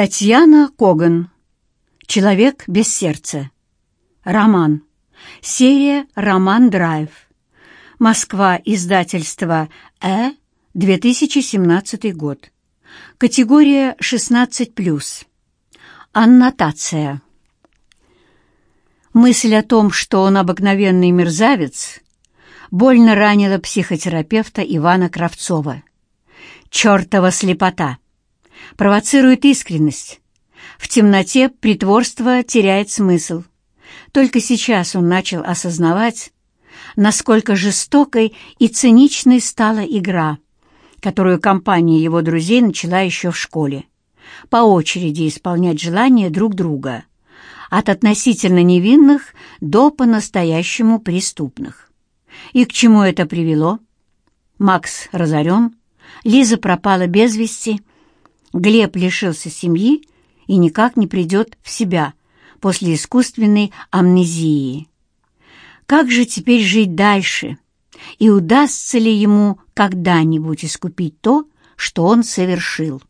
Татьяна Коган. Человек без сердца. Роман. Серия «Роман Драйв». Москва. Издательство «Э». 2017 год. Категория 16+. Аннотация. Мысль о том, что он обыкновенный мерзавец, больно ранила психотерапевта Ивана Кравцова. «Чертова слепота!» Провоцирует искренность. В темноте притворство теряет смысл. Только сейчас он начал осознавать, насколько жестокой и циничной стала игра, которую компания его друзей начала еще в школе. По очереди исполнять желания друг друга, от относительно невинных до по-настоящему преступных. И к чему это привело? Макс разорен, Лиза пропала без вести, Глеб лишился семьи и никак не придет в себя после искусственной амнезии. Как же теперь жить дальше? И удастся ли ему когда-нибудь искупить то, что он совершил?